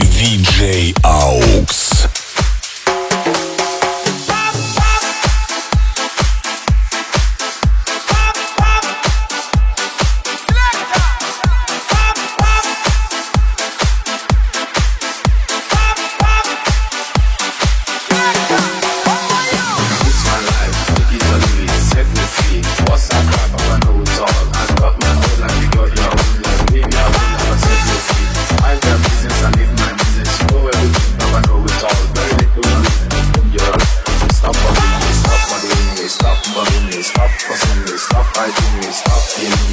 VJ AUX. stop in